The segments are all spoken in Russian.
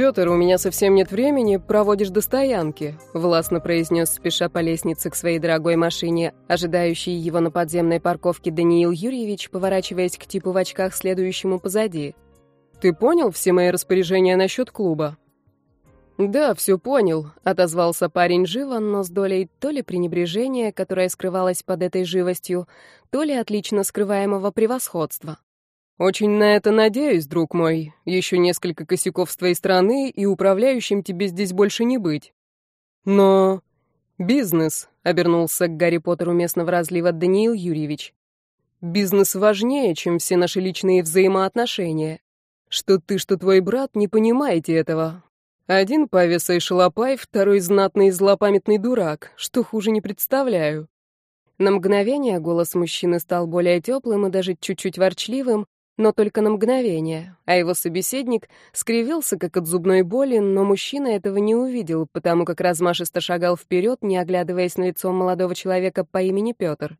«Пётр, у меня совсем нет времени, проводишь до стоянки», — властно произнес, спеша по лестнице к своей дорогой машине, ожидающий его на подземной парковке Даниил Юрьевич, поворачиваясь к типу в очках, следующему позади. «Ты понял все мои распоряжения насчет клуба?» «Да, все понял», — отозвался парень живо, но с долей то ли пренебрежения, которое скрывалось под этой живостью, то ли отлично скрываемого превосходства. «Очень на это надеюсь, друг мой. Еще несколько косяков с твоей стороны, и управляющим тебе здесь больше не быть. Но... бизнес», — обернулся к Гарри Поттеру местного разлива Даниил Юрьевич. «Бизнес важнее, чем все наши личные взаимоотношения. Что ты, что твой брат не понимаете этого. Один павеса и шалопай, второй знатный злопамятный дурак. Что хуже не представляю». На мгновение голос мужчины стал более теплым и даже чуть-чуть ворчливым, но только на мгновение, а его собеседник скривился, как от зубной боли, но мужчина этого не увидел, потому как размашисто шагал вперед, не оглядываясь на лицо молодого человека по имени Петр.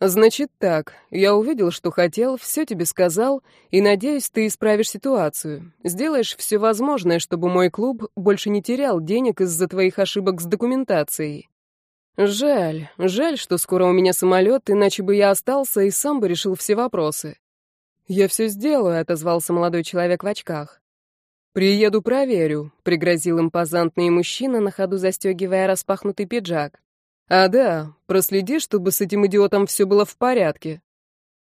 «Значит так, я увидел, что хотел, все тебе сказал, и надеюсь, ты исправишь ситуацию. Сделаешь все возможное, чтобы мой клуб больше не терял денег из-за твоих ошибок с документацией. Жаль, жаль, что скоро у меня самолет, иначе бы я остался и сам бы решил все вопросы. «Я все сделаю», — отозвался молодой человек в очках. «Приеду, проверю», — пригрозил импозантный мужчина, на ходу застегивая распахнутый пиджак. «А да, проследи, чтобы с этим идиотом все было в порядке».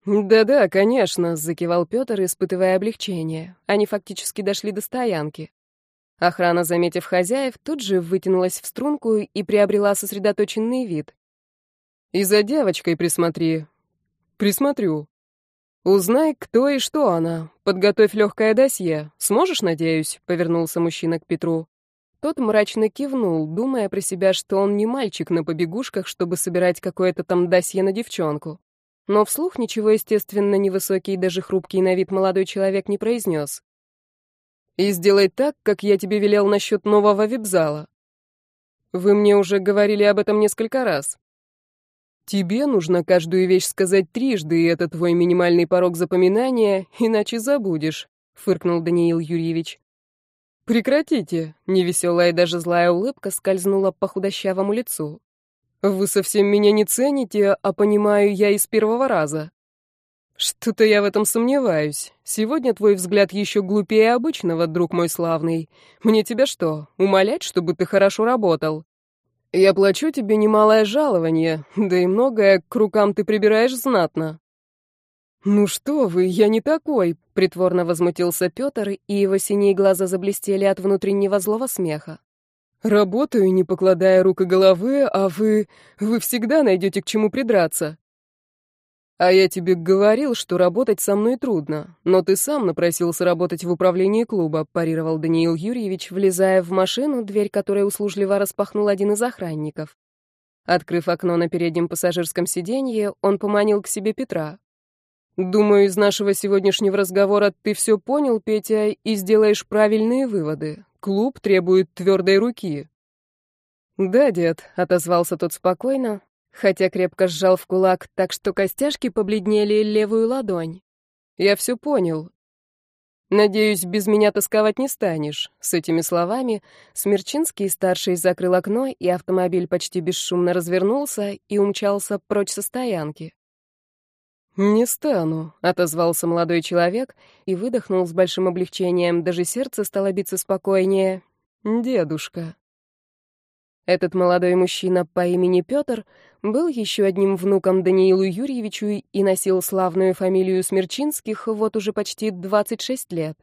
«Да-да, конечно», — закивал Петр, испытывая облегчение. Они фактически дошли до стоянки. Охрана, заметив хозяев, тут же вытянулась в струнку и приобрела сосредоточенный вид. «И за девочкой присмотри». «Присмотрю», «Узнай, кто и что она. Подготовь легкое досье. Сможешь, надеюсь?» — повернулся мужчина к Петру. Тот мрачно кивнул, думая про себя, что он не мальчик на побегушках, чтобы собирать какое-то там досье на девчонку. Но вслух ничего, естественно, невысокий и даже хрупкий на вид молодой человек не произнес. «И сделай так, как я тебе велел насчет нового вип-зала. Вы мне уже говорили об этом несколько раз. Тебе нужно каждую вещь сказать трижды, и это твой минимальный порог запоминания, иначе забудешь, фыркнул Даниил Юрьевич. Прекратите, невеселая и даже злая улыбка скользнула по худощавому лицу. Вы совсем меня не цените, а понимаю я из первого раза. Что-то я в этом сомневаюсь. Сегодня твой взгляд еще глупее обычного, друг мой славный. Мне тебя что, умолять, чтобы ты хорошо работал? Я плачу тебе немалое жалование, да и многое к рукам ты прибираешь знатно. Ну что вы, я не такой, притворно возмутился Петр, и его синие глаза заблестели от внутреннего злого смеха. Работаю, не покладая рук и головы, а вы... вы всегда найдете к чему придраться. «А я тебе говорил, что работать со мной трудно, но ты сам напросился работать в управлении клуба», парировал Даниил Юрьевич, влезая в машину, дверь которой услужливо распахнул один из охранников. Открыв окно на переднем пассажирском сиденье, он поманил к себе Петра. «Думаю, из нашего сегодняшнего разговора ты все понял, Петя, и сделаешь правильные выводы. Клуб требует твердой руки». «Да, дед», — отозвался тот спокойно, хотя крепко сжал в кулак так, что костяшки побледнели левую ладонь. «Я все понял. Надеюсь, без меня тосковать не станешь». С этими словами Смерчинский старший закрыл окно, и автомобиль почти бесшумно развернулся и умчался прочь со стоянки. «Не стану», — отозвался молодой человек и выдохнул с большим облегчением, даже сердце стало биться спокойнее. «Дедушка». Этот молодой мужчина по имени Петр был еще одним внуком Даниилу Юрьевичу и носил славную фамилию Смерчинских вот уже почти 26 лет.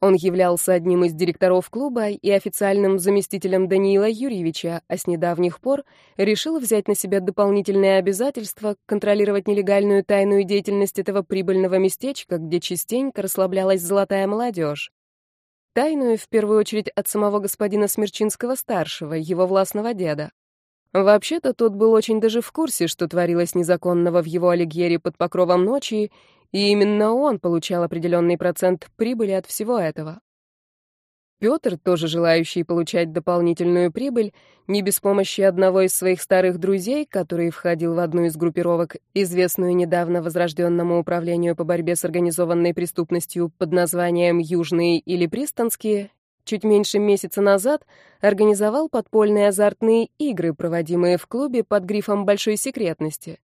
Он являлся одним из директоров клуба и официальным заместителем Даниила Юрьевича, а с недавних пор решил взять на себя дополнительные обязательства контролировать нелегальную тайную деятельность этого прибыльного местечка, где частенько расслаблялась золотая молодежь. Тайную, в первую очередь, от самого господина Смерчинского-старшего, его властного деда. Вообще-то тот был очень даже в курсе, что творилось незаконного в его Алигьере под покровом ночи, и именно он получал определенный процент прибыли от всего этого. Петр, тоже желающий получать дополнительную прибыль, не без помощи одного из своих старых друзей, который входил в одну из группировок, известную недавно возрожденному управлению по борьбе с организованной преступностью под названием «Южные» или «Пристанские», чуть меньше месяца назад организовал подпольные азартные игры, проводимые в клубе под грифом большой секретности.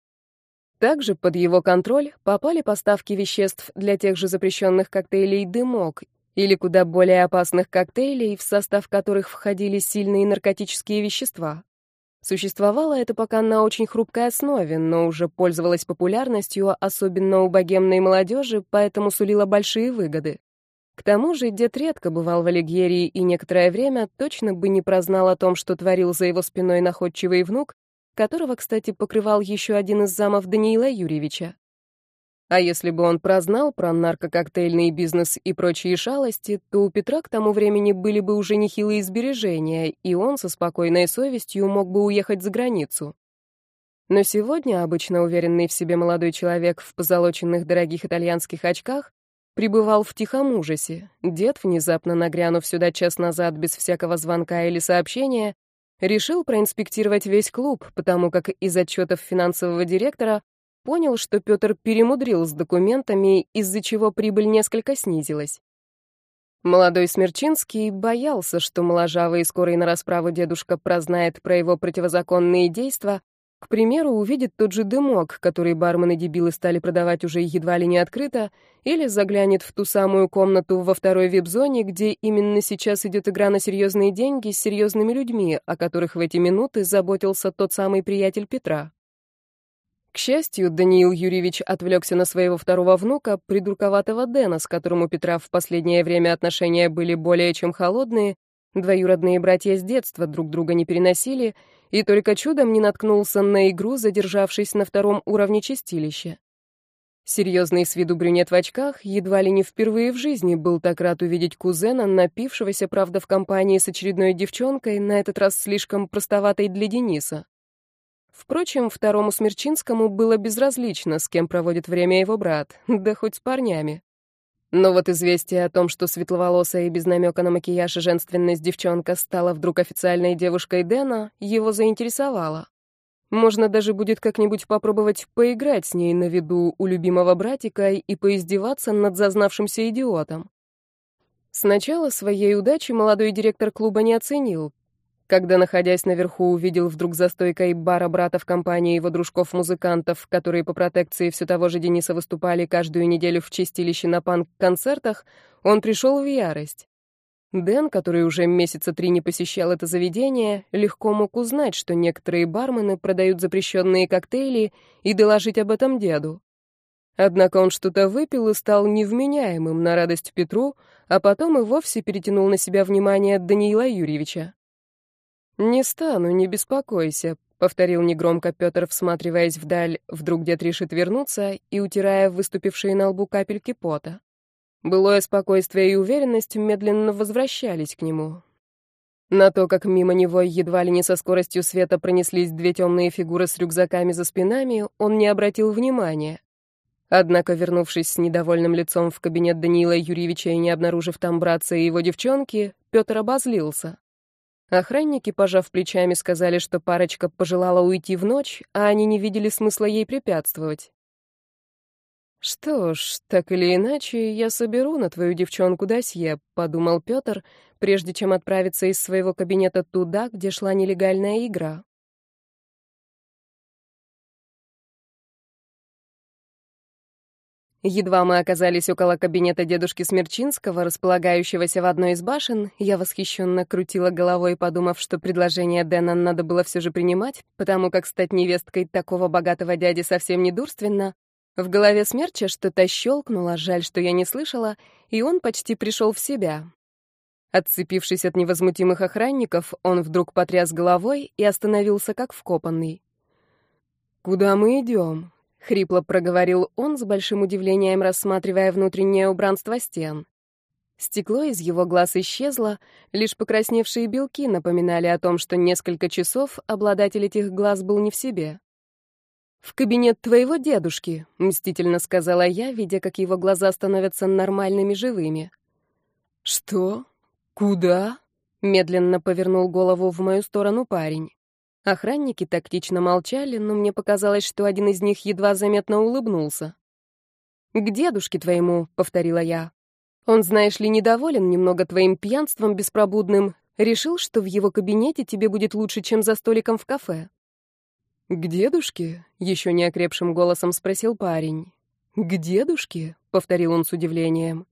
Также под его контроль попали поставки веществ для тех же запрещенных коктейлей «Дымок» или куда более опасных коктейлей, в состав которых входили сильные наркотические вещества. Существовало это пока на очень хрупкой основе, но уже пользовалось популярностью, особенно у богемной молодежи, поэтому сулило большие выгоды. К тому же дед редко бывал в Алигьерии и некоторое время точно бы не прознал о том, что творил за его спиной находчивый внук, которого, кстати, покрывал еще один из замов Даниила Юрьевича. А если бы он прознал про наркококтейльный бизнес и прочие шалости, то у Петра к тому времени были бы уже нехилые сбережения, и он со спокойной совестью мог бы уехать за границу. Но сегодня обычно уверенный в себе молодой человек в позолоченных дорогих итальянских очках пребывал в тихом ужасе. Дед, внезапно нагрянув сюда час назад без всякого звонка или сообщения, решил проинспектировать весь клуб, потому как из отчетов финансового директора понял, что Петр перемудрил с документами, из-за чего прибыль несколько снизилась. Молодой Смерчинский боялся, что моложавый и скорый на расправу дедушка прознает про его противозаконные действия, к примеру, увидит тот же дымок, который бармены-дебилы стали продавать уже едва ли не открыто, или заглянет в ту самую комнату во второй вип-зоне, где именно сейчас идет игра на серьезные деньги с серьезными людьми, о которых в эти минуты заботился тот самый приятель Петра. К счастью, Даниил Юрьевич отвлекся на своего второго внука, придурковатого Дэна, с которым у Петра в последнее время отношения были более чем холодные, двоюродные братья с детства друг друга не переносили, и только чудом не наткнулся на игру, задержавшись на втором уровне чистилища. Серьезный с виду брюнет в очках едва ли не впервые в жизни был так рад увидеть кузена, напившегося, правда, в компании с очередной девчонкой, на этот раз слишком простоватой для Дениса. Впрочем, второму Смерчинскому было безразлично, с кем проводит время его брат, да хоть с парнями. Но вот известие о том, что светловолосая и без намека на макияж и женственность девчонка стала вдруг официальной девушкой Дэна, его заинтересовало. Можно даже будет как-нибудь попробовать поиграть с ней на виду у любимого братика и поиздеваться над зазнавшимся идиотом. Сначала своей удачи молодой директор клуба не оценил, когда, находясь наверху, увидел вдруг за стойкой бара брата в компании его дружков-музыкантов, которые по протекции все того же Дениса выступали каждую неделю в чистилище на панк-концертах, он пришел в ярость. Дэн, который уже месяца три не посещал это заведение, легко мог узнать, что некоторые бармены продают запрещенные коктейли и доложить об этом деду. Однако он что-то выпил и стал невменяемым на радость Петру, а потом и вовсе перетянул на себя внимание Даниила Юрьевича. «Не стану, не беспокойся», — повторил негромко Петр, всматриваясь вдаль, вдруг дед решит вернуться и утирая выступившие на лбу капельки пота. Былое спокойствие и уверенность медленно возвращались к нему. На то, как мимо него едва ли не со скоростью света пронеслись две темные фигуры с рюкзаками за спинами, он не обратил внимания. Однако, вернувшись с недовольным лицом в кабинет Даниила Юрьевича и не обнаружив там братца и его девчонки, Петр обозлился. Охранники, пожав плечами, сказали, что парочка пожелала уйти в ночь, а они не видели смысла ей препятствовать. «Что ж, так или иначе, я соберу на твою девчонку досье», — подумал Петр, прежде чем отправиться из своего кабинета туда, где шла нелегальная игра. Едва мы оказались около кабинета дедушки Смерчинского, располагающегося в одной из башен, я восхищенно крутила головой, подумав, что предложение Дэна надо было все же принимать, потому как стать невесткой такого богатого дяди совсем не дурственно. В голове Смерча что-то щелкнуло, жаль, что я не слышала, и он почти пришел в себя. Отцепившись от невозмутимых охранников, он вдруг потряс головой и остановился как вкопанный. «Куда мы идем?» — хрипло проговорил он с большим удивлением, рассматривая внутреннее убранство стен. Стекло из его глаз исчезло, лишь покрасневшие белки напоминали о том, что несколько часов обладатель этих глаз был не в себе. «В кабинет твоего дедушки», — мстительно сказала я, видя, как его глаза становятся нормальными, живыми. «Что? «Куда?» — медленно повернул голову в мою сторону парень. Охранники тактично молчали, но мне показалось, что один из них едва заметно улыбнулся. «К дедушке твоему», — повторила я. «Он, знаешь ли, недоволен немного твоим пьянством беспробудным, решил, что в его кабинете тебе будет лучше, чем за столиком в кафе». «К дедушке?» — еще не окрепшим голосом спросил парень. «К дедушке?» — повторил он с удивлением.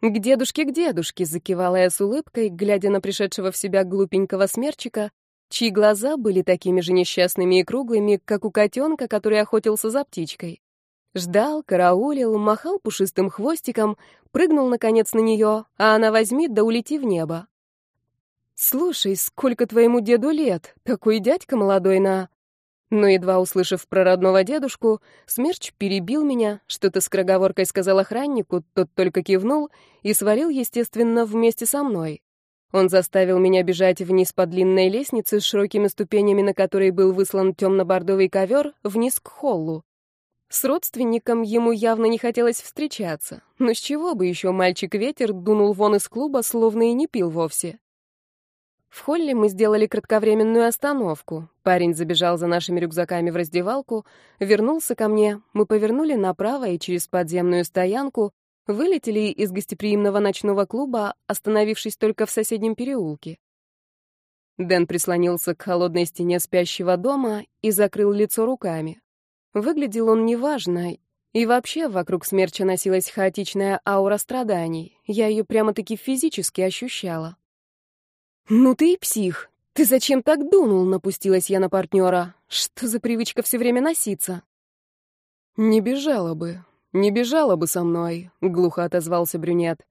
«К дедушке, к дедушке!» — закивала я с улыбкой, глядя на пришедшего в себя глупенького смерчика, чьи глаза были такими же несчастными и круглыми, как у котенка, который охотился за птичкой. Ждал, караулил, махал пушистым хвостиком, прыгнул, наконец, на нее, а она возьми да улети в небо. «Слушай, сколько твоему деду лет? Такой дядька молодой на...» Но едва услышав про родного дедушку, Смерч перебил меня, что-то скороговоркой сказал охраннику, тот только кивнул и свалил, естественно, вместе со мной. Он заставил меня бежать вниз по длинной лестнице с широкими ступенями, на которой был выслан темно-бордовый ковер, вниз к холлу. С родственником ему явно не хотелось встречаться, но с чего бы еще мальчик-ветер дунул вон из клуба, словно и не пил вовсе. В холле мы сделали кратковременную остановку. Парень забежал за нашими рюкзаками в раздевалку, вернулся ко мне, мы повернули направо и через подземную стоянку вылетели из гостеприимного ночного клуба, остановившись только в соседнем переулке. Дэн прислонился к холодной стене спящего дома и закрыл лицо руками. Выглядел он неважно, и вообще вокруг смерча носилась хаотичная аура страданий. Я ее прямо-таки физически ощущала. «Ну ты и псих! Ты зачем так дунул?» — напустилась я на партнера. «Что за привычка все время носиться?» «Не бежала бы, не бежала бы со мной», — глухо отозвался брюнет.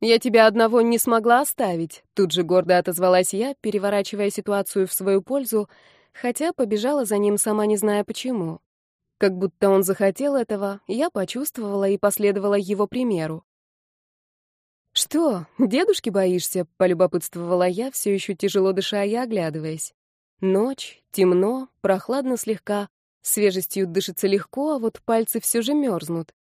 «Я тебя одного не смогла оставить», — тут же гордо отозвалась я, переворачивая ситуацию в свою пользу, хотя побежала за ним, сама не зная почему. Как будто он захотел этого, я почувствовала и последовала его примеру. «Что, дедушки боишься?» — полюбопытствовала я, все еще тяжело дыша и оглядываясь. Ночь, темно, прохладно слегка, свежестью дышится легко, а вот пальцы все же мерзнут.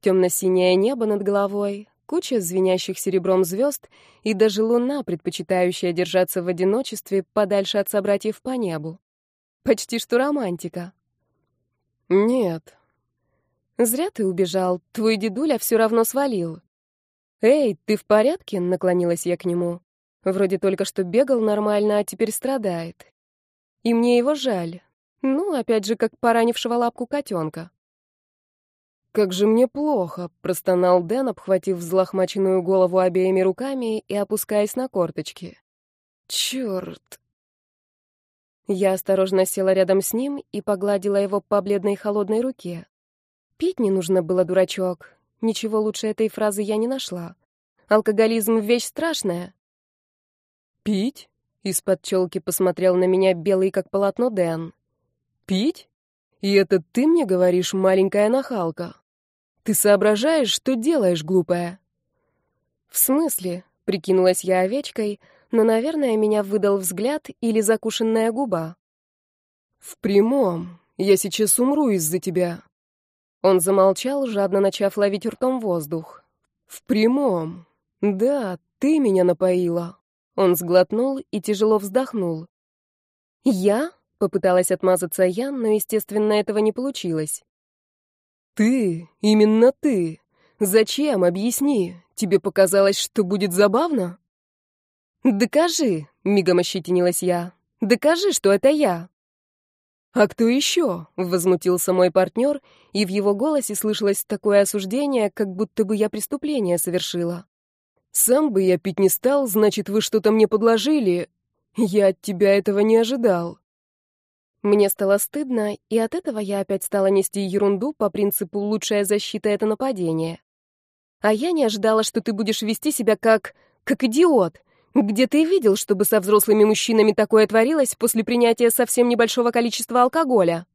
Темно-синее небо над головой, куча звенящих серебром звезд и даже луна, предпочитающая держаться в одиночестве подальше от собратьев по небу. Почти что романтика. «Нет». «Зря ты убежал, твой дедуля все равно свалил. «Эй, ты в порядке?» — наклонилась я к нему. Вроде только что бегал нормально, а теперь страдает. И мне его жаль. Ну, опять же, как поранившего лапку котенка. «Как же мне плохо!» — простонал Дэн, обхватив взлохмаченную голову обеими руками и опускаясь на корточки. «Черт!» Я осторожно села рядом с ним и погладила его по бледной холодной руке. Пить не нужно было, дурачок. Ничего лучше этой фразы я не нашла. Алкоголизм — вещь страшная. «Пить?» — из-под челки посмотрел на меня белый, как полотно Дэн. «Пить? И это ты мне говоришь, маленькая нахалка? Ты соображаешь, что делаешь, глупая?» «В смысле?» — прикинулась я овечкой, но, наверное, меня выдал взгляд или закушенная губа. «В прямом. Я сейчас умру из-за тебя. Он замолчал, жадно начав ловить ртом воздух. «В прямом. Да, ты меня напоила». Он сглотнул и тяжело вздохнул. «Я?» — попыталась отмазаться я, но, естественно, этого не получилось. «Ты? Именно ты? Зачем? Объясни. Тебе показалось, что будет забавно?» «Докажи», — мигом ощетинилась я. «Докажи, что это я». «А кто еще?» — возмутился мой партнер, и в его голосе слышалось такое осуждение, как будто бы я преступление совершила. «Сам бы я пить не стал, значит, вы что-то мне подложили. Я от тебя этого не ожидал». Мне стало стыдно, и от этого я опять стала нести ерунду по принципу «лучшая защита — это нападение». А я не ожидала, что ты будешь вести себя как... как идиот. Где ты видел, чтобы со взрослыми мужчинами такое творилось после принятия совсем небольшого количества алкоголя?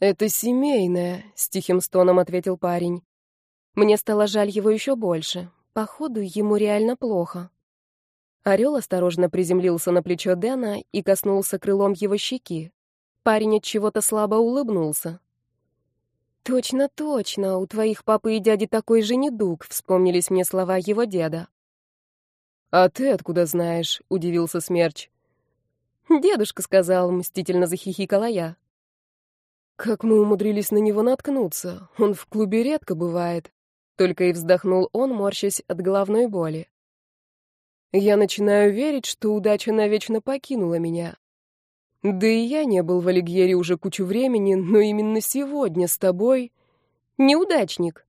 Это семейное, с тихим стоном ответил парень. Мне стало жаль его еще больше. Походу, ему реально плохо. Орел осторожно приземлился на плечо Дэна и коснулся крылом его щеки. Парень от чего-то слабо улыбнулся. Точно, точно, у твоих папы и дяди такой же недуг, вспомнились мне слова его деда. «А ты откуда знаешь?» — удивился Смерч. «Дедушка сказал», — мстительно захихикала я. «Как мы умудрились на него наткнуться? Он в клубе редко бывает». Только и вздохнул он, морщась от головной боли. Я начинаю верить, что удача навечно покинула меня. Да и я не был в Алигьере уже кучу времени, но именно сегодня с тобой... Неудачник.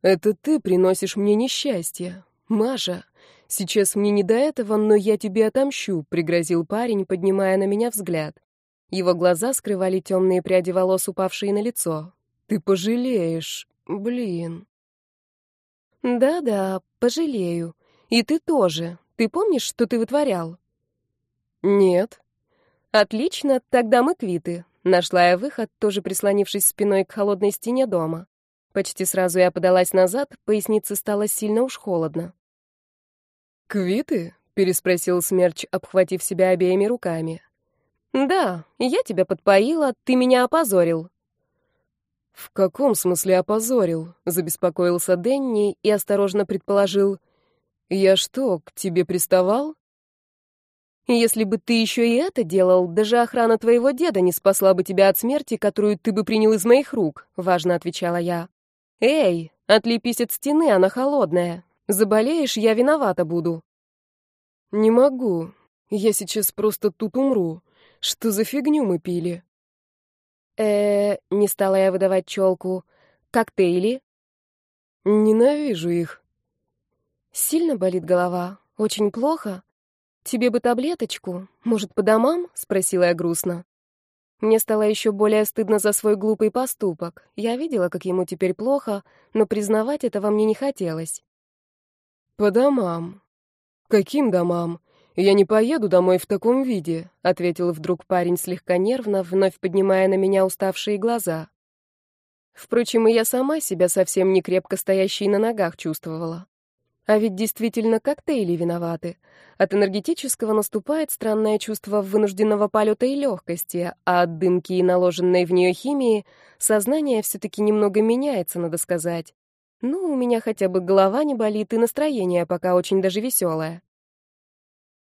Это ты приносишь мне несчастье. Маша, сейчас мне не до этого, но я тебе отомщу, пригрозил парень, поднимая на меня взгляд. Его глаза скрывали темные пряди волос, упавшие на лицо. Ты пожалеешь. Блин. Да-да, пожалею. И ты тоже. Ты помнишь, что ты вытворял? Нет. Отлично, тогда мы квиты. Нашла я выход, тоже прислонившись спиной к холодной стене дома. Почти сразу я подалась назад, пояснице стало сильно уж холодно. «Квиты?» — переспросил Смерч, обхватив себя обеими руками. «Да, я тебя подпоила, ты меня опозорил». «В каком смысле опозорил?» — забеспокоился Денни и осторожно предположил. «Я что, к тебе приставал?» «Если бы ты еще и это делал, даже охрана твоего деда не спасла бы тебя от смерти, которую ты бы принял из моих рук», — важно отвечала я. «Эй, отлепись от стены, она холодная. Заболеешь, я виновата буду». «Не могу. Я сейчас просто тут умру. Что за фигню мы пили?» э не стала я выдавать челку. Коктейли? Ненавижу их. Сильно болит голова? Очень плохо? Тебе бы таблеточку? Может, по домам? Спросила я грустно. Мне стало еще более стыдно за свой глупый поступок. Я видела, как ему теперь плохо, но признавать этого мне не хотелось. «По домам? Каким домам? «Я не поеду домой в таком виде», — ответил вдруг парень слегка нервно, вновь поднимая на меня уставшие глаза. Впрочем, и я сама себя совсем не крепко стоящей на ногах чувствовала. А ведь действительно коктейли виноваты. От энергетического наступает странное чувство вынужденного полета и легкости, а от дымки и наложенной в нее химии сознание все-таки немного меняется, надо сказать. Ну, у меня хотя бы голова не болит, и настроение пока очень даже веселое.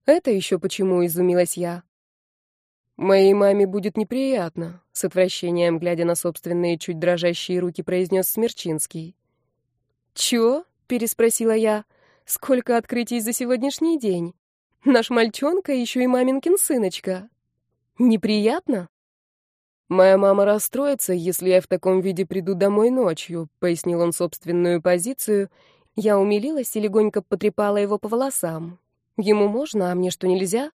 «Это еще почему?» — изумилась я. «Моей маме будет неприятно», — с отвращением, глядя на собственные чуть дрожащие руки, произнес Смерчинский. «Чё?» — переспросила я. «Сколько открытий за сегодняшний день? Наш мальчонка еще и маминкин сыночка. Неприятно?» «Моя мама расстроится, если я в таком виде приду домой ночью», — пояснил он собственную позицию. Я умилилась и легонько потрепала его по волосам. Ему можно, а мне что, нельзя?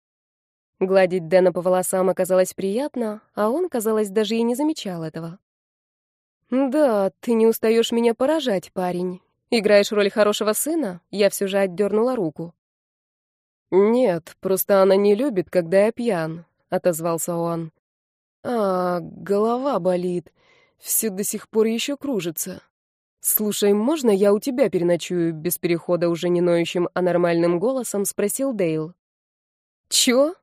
Гладить Дэна по волосам оказалось приятно, а он, казалось, даже и не замечал этого. «Да, ты не устаешь меня поражать, парень. Играешь роль хорошего сына?» Я все же отдернула руку. «Нет, просто она не любит, когда я пьян», — отозвался он. «А, голова болит. Все до сих пор еще кружится. «Слушай, можно я у тебя переночую?» — без перехода уже не ноющим, а нормальным голосом спросил Дейл. «Чё?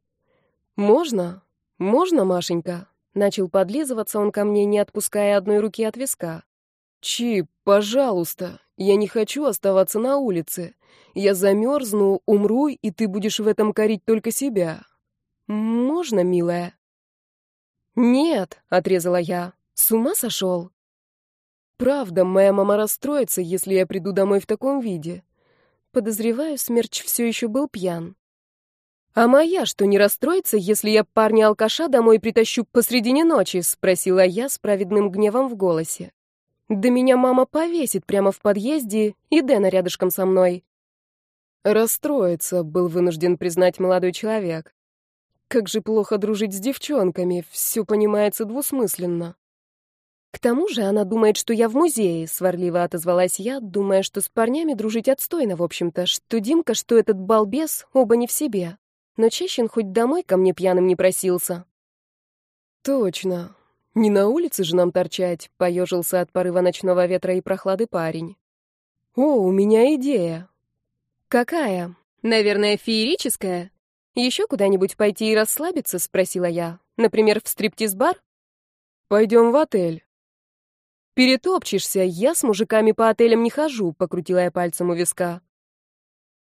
Можно? Можно, Машенька?» Начал подлизываться он ко мне, не отпуская одной руки от виска. «Чип, пожалуйста, я не хочу оставаться на улице. Я замерзну, умру, и ты будешь в этом корить только себя. Можно, милая?» «Нет», — отрезала я, — «с ума сошел?» Правда, моя мама расстроится, если я приду домой в таком виде. Подозреваю, Смерч все еще был пьян. «А моя что, не расстроится, если я парня-алкаша домой притащу посредине ночи?» — спросила я с праведным гневом в голосе. «Да меня мама повесит прямо в подъезде, и Дэна рядышком со мной». «Расстроится», — был вынужден признать молодой человек. «Как же плохо дружить с девчонками, все понимается двусмысленно». К тому же она думает, что я в музее, сварливо отозвалась я, думая, что с парнями дружить отстойно, в общем-то, что Димка, что этот балбес, оба не в себе. Но Чещин хоть домой ко мне пьяным не просился. Точно. Не на улице же нам торчать, поежился от порыва ночного ветра и прохлады парень. О, у меня идея. Какая? Наверное, феерическая. Еще куда-нибудь пойти и расслабиться, спросила я. Например, в стриптиз-бар? Пойдем в отель. «Перетопчешься, я с мужиками по отелям не хожу», — покрутила я пальцем у виска.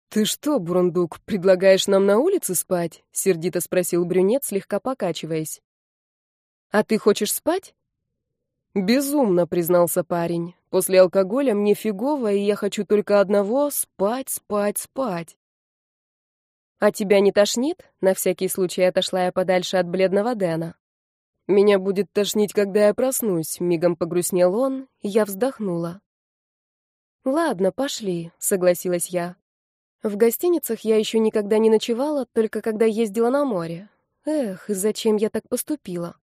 «Ты что, Бурундук, предлагаешь нам на улице спать?» — сердито спросил брюнет, слегка покачиваясь. «А ты хочешь спать?» «Безумно», — признался парень. «После алкоголя мне фигово, и я хочу только одного — спать, спать, спать». «А тебя не тошнит?» — на всякий случай отошла я подальше от бледного Дэна. «Меня будет тошнить, когда я проснусь», — мигом погрустнел он, и я вздохнула. «Ладно, пошли», — согласилась я. В гостиницах я еще никогда не ночевала, только когда ездила на море. Эх, зачем я так поступила?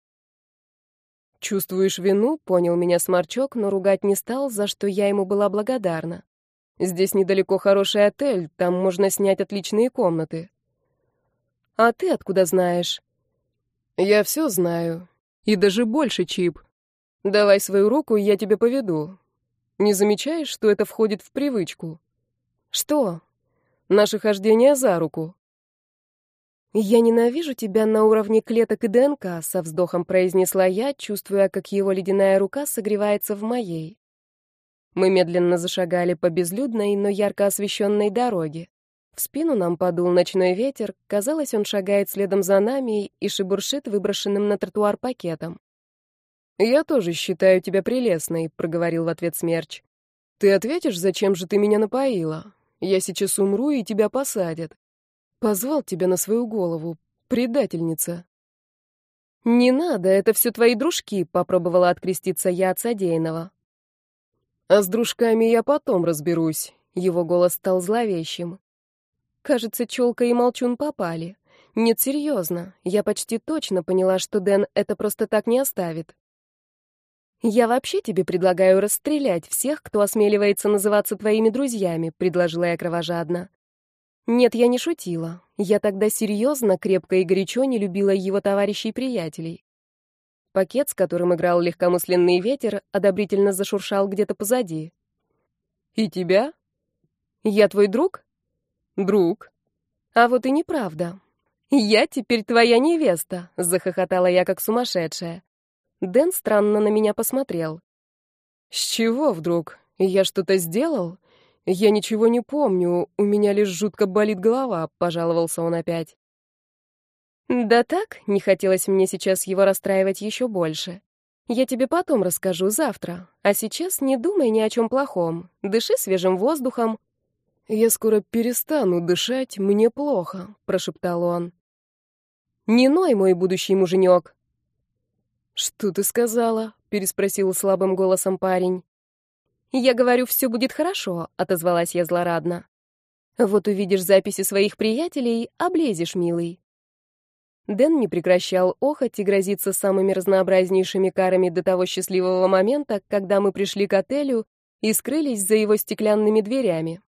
«Чувствуешь вину?» — понял меня сморчок, но ругать не стал, за что я ему была благодарна. «Здесь недалеко хороший отель, там можно снять отличные комнаты». «А ты откуда знаешь?» «Я все знаю. И даже больше, Чип. Давай свою руку, я тебе поведу. Не замечаешь, что это входит в привычку?» «Что?» «Наше хождение за руку». «Я ненавижу тебя на уровне клеток и ДНК», — со вздохом произнесла я, чувствуя, как его ледяная рука согревается в моей. Мы медленно зашагали по безлюдной, но ярко освещенной дороге. В спину нам подул ночной ветер, казалось, он шагает следом за нами и шебуршит выброшенным на тротуар пакетом. «Я тоже считаю тебя прелестной», — проговорил в ответ Смерч. «Ты ответишь, зачем же ты меня напоила? Я сейчас умру, и тебя посадят. Позвал тебя на свою голову. Предательница. Не надо, это все твои дружки, попробовала откреститься я от содеянного. А с дружками я потом разберусь. Его голос стал зловещим. Кажется, челка и молчун попали. Нет, серьезно. Я почти точно поняла, что Дэн это просто так не оставит. Я вообще тебе предлагаю расстрелять всех, кто осмеливается называться твоими друзьями, предложила я кровожадно. Нет, я не шутила. Я тогда серьезно, крепко и горячо не любила его товарищей-приятелей. Пакет, с которым играл легкомысленный ветер, одобрительно зашуршал где-то позади. «И тебя?» «Я твой друг?» «Друг». «А вот и неправда. Я теперь твоя невеста», — захохотала я как сумасшедшая. Дэн странно на меня посмотрел. «С чего вдруг? Я что-то сделал? «Я ничего не помню, у меня лишь жутко болит голова», — пожаловался он опять. «Да так, не хотелось мне сейчас его расстраивать еще больше. Я тебе потом расскажу завтра, а сейчас не думай ни о чем плохом, дыши свежим воздухом». «Я скоро перестану дышать, мне плохо», — прошептал он. «Не ной, мой будущий муженек». «Что ты сказала?» — переспросил слабым голосом парень. «Я говорю, все будет хорошо», — отозвалась я злорадно. «Вот увидишь записи своих приятелей, облезешь, милый». Дэн не прекращал охоть и грозиться самыми разнообразнейшими карами до того счастливого момента, когда мы пришли к отелю и скрылись за его стеклянными дверями.